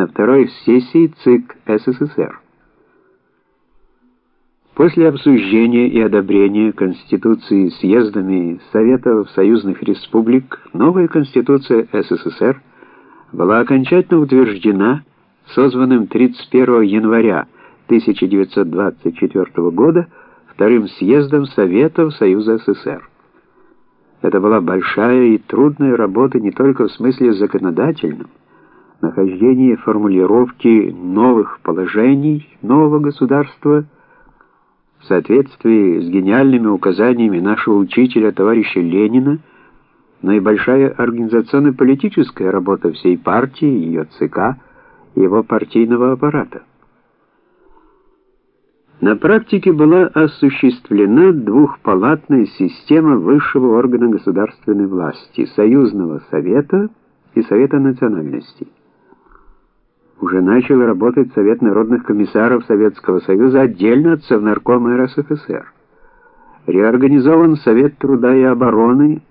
на второй сессии ЦИК СССР. После обсуждения и одобрения Конституции съездами Советов Союзных Республик новая Конституция СССР была окончательно утверждена созванным 31 января 1924 года Вторым съездом Советов Союза СССР. Это была большая и трудная работа не только в смысле законодательном, нахождение формулировки новых положений нового государства в соответствии с гениальными указаниями нашего учителя товарища Ленина, но и большая организационно-политическая работа всей партии, ее ЦК его партийного аппарата. На практике была осуществлена двухпалатная система высшего органа государственной власти – Союзного Совета и Совета национальностей уже начал работать Совет народных комиссаров Советского Союза отдельно от Совнаркома РСФСР. Реорганизован Совет труда и обороны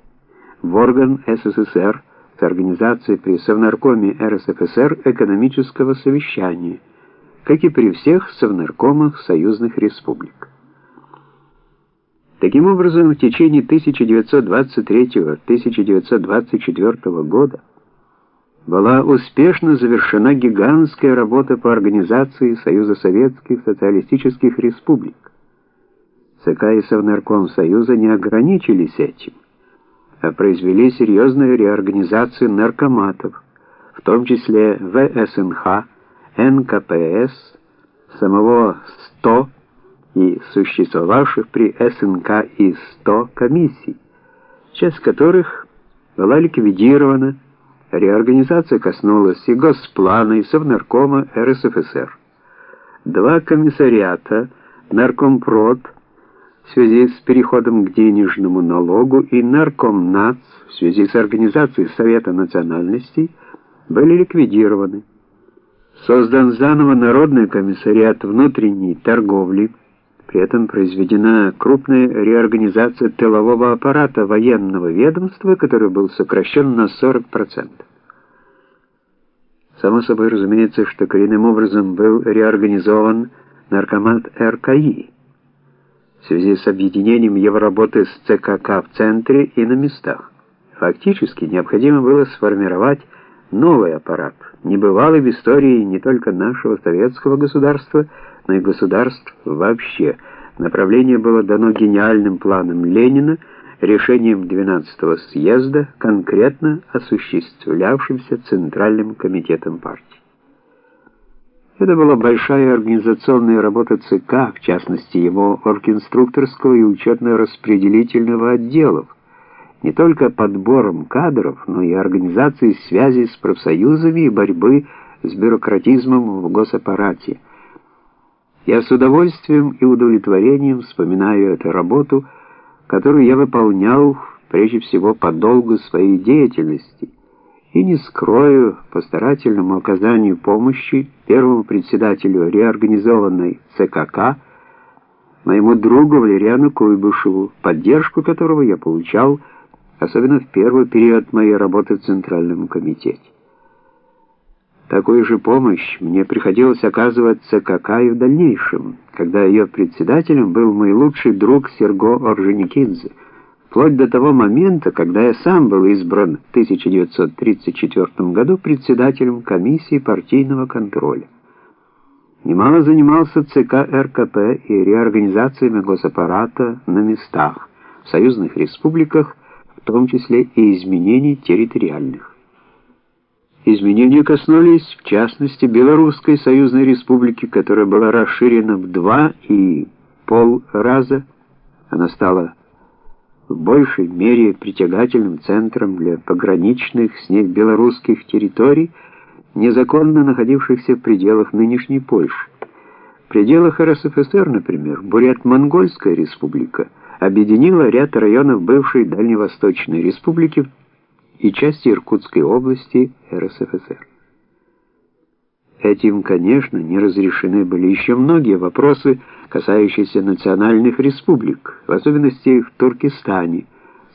в орган СССР с организацией при Совнаркоме РСФСР экономического совещания, как и при всех Совнаркомах союзных республик. Таким образом, в течение 1923-1924 года была успешно завершена гигантская работа по организации Союза Советских Социалистических Республик. ЦК и Совнарком Союза не ограничились этим, а произвели серьезную реорганизацию наркоматов, в том числе ВСНХ, НКПС, самого СТО и существовавших при СНК и СТО комиссий, часть которых была ликвидирована Реорганизация коснулась и Госплана, и Совнаркома РСФСР. Два комиссариата, Наркомпрод в связи с переходом к денежному налогу и Наркомнац в связи с организацией Совета национальностей были ликвидированы. Создан заново Народный комиссариат внутренней торговли, при этом произведена крупная реорганизация тылового аппарата военного ведомства, который был сокращен на 40%. Само собой разумеется, что коренным образом был реорганизован наркомат РКИ в связи с объединением его работы с ЦКК в центре и на местах. Фактически необходимо было сформировать новый аппарат, небывалый в истории не только нашего советского государства, и государств вообще. Направление было дано гениальным планом Ленина, решением 12-го съезда, конкретно осуществлявшимся Центральным комитетом партии. Это была большая организационная работа ЦК, в частности его оргинструкторского и учетно-распределительного отделов, не только подбором кадров, но и организацией связи с профсоюзами и борьбы с бюрократизмом в госаппарате. Я с удовольствием и удовлетворением вспоминаю эту работу, которую я выполнял прежде всего по долгу своей деятельности, и не скрою по старательному оказанию помощи первому председателю реорганизованной ЦКК, моему другу Валериану Куйбышеву, поддержку которого я получал особенно в первый период моей работы в Центральном комитете. Такую же помощь мне приходилось оказывать ЦКК и в дальнейшем, когда ее председателем был мой лучший друг Серго Орджоникидзе, вплоть до того момента, когда я сам был избран в 1934 году председателем комиссии партийного контроля. Немало занимался ЦК РКП и реорганизациями госаппарата на местах, в союзных республиках, в том числе и изменений территориальных. Изменения коснулись, в частности, Белорусской союзной республики, которая была расширена в два и пол раза. Она стала в большей мере притягательным центром для пограничных с ней белорусских территорий, незаконно находившихся в пределах нынешней Польши. В пределах РСФСР, например, Бурят-Монгольская республика объединила ряд районов бывшей Дальневосточной республики и части Иркутской области РСФСР. Этим, конечно, не разрешены были еще многие вопросы, касающиеся национальных республик, в особенности в Туркестане,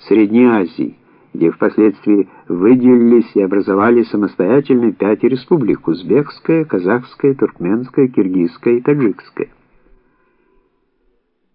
Средней Азии где впоследствии выделились и образовали самостоятельные пять республик – Узбекская, Казахская, Туркменская, Киргизская и Таджикская.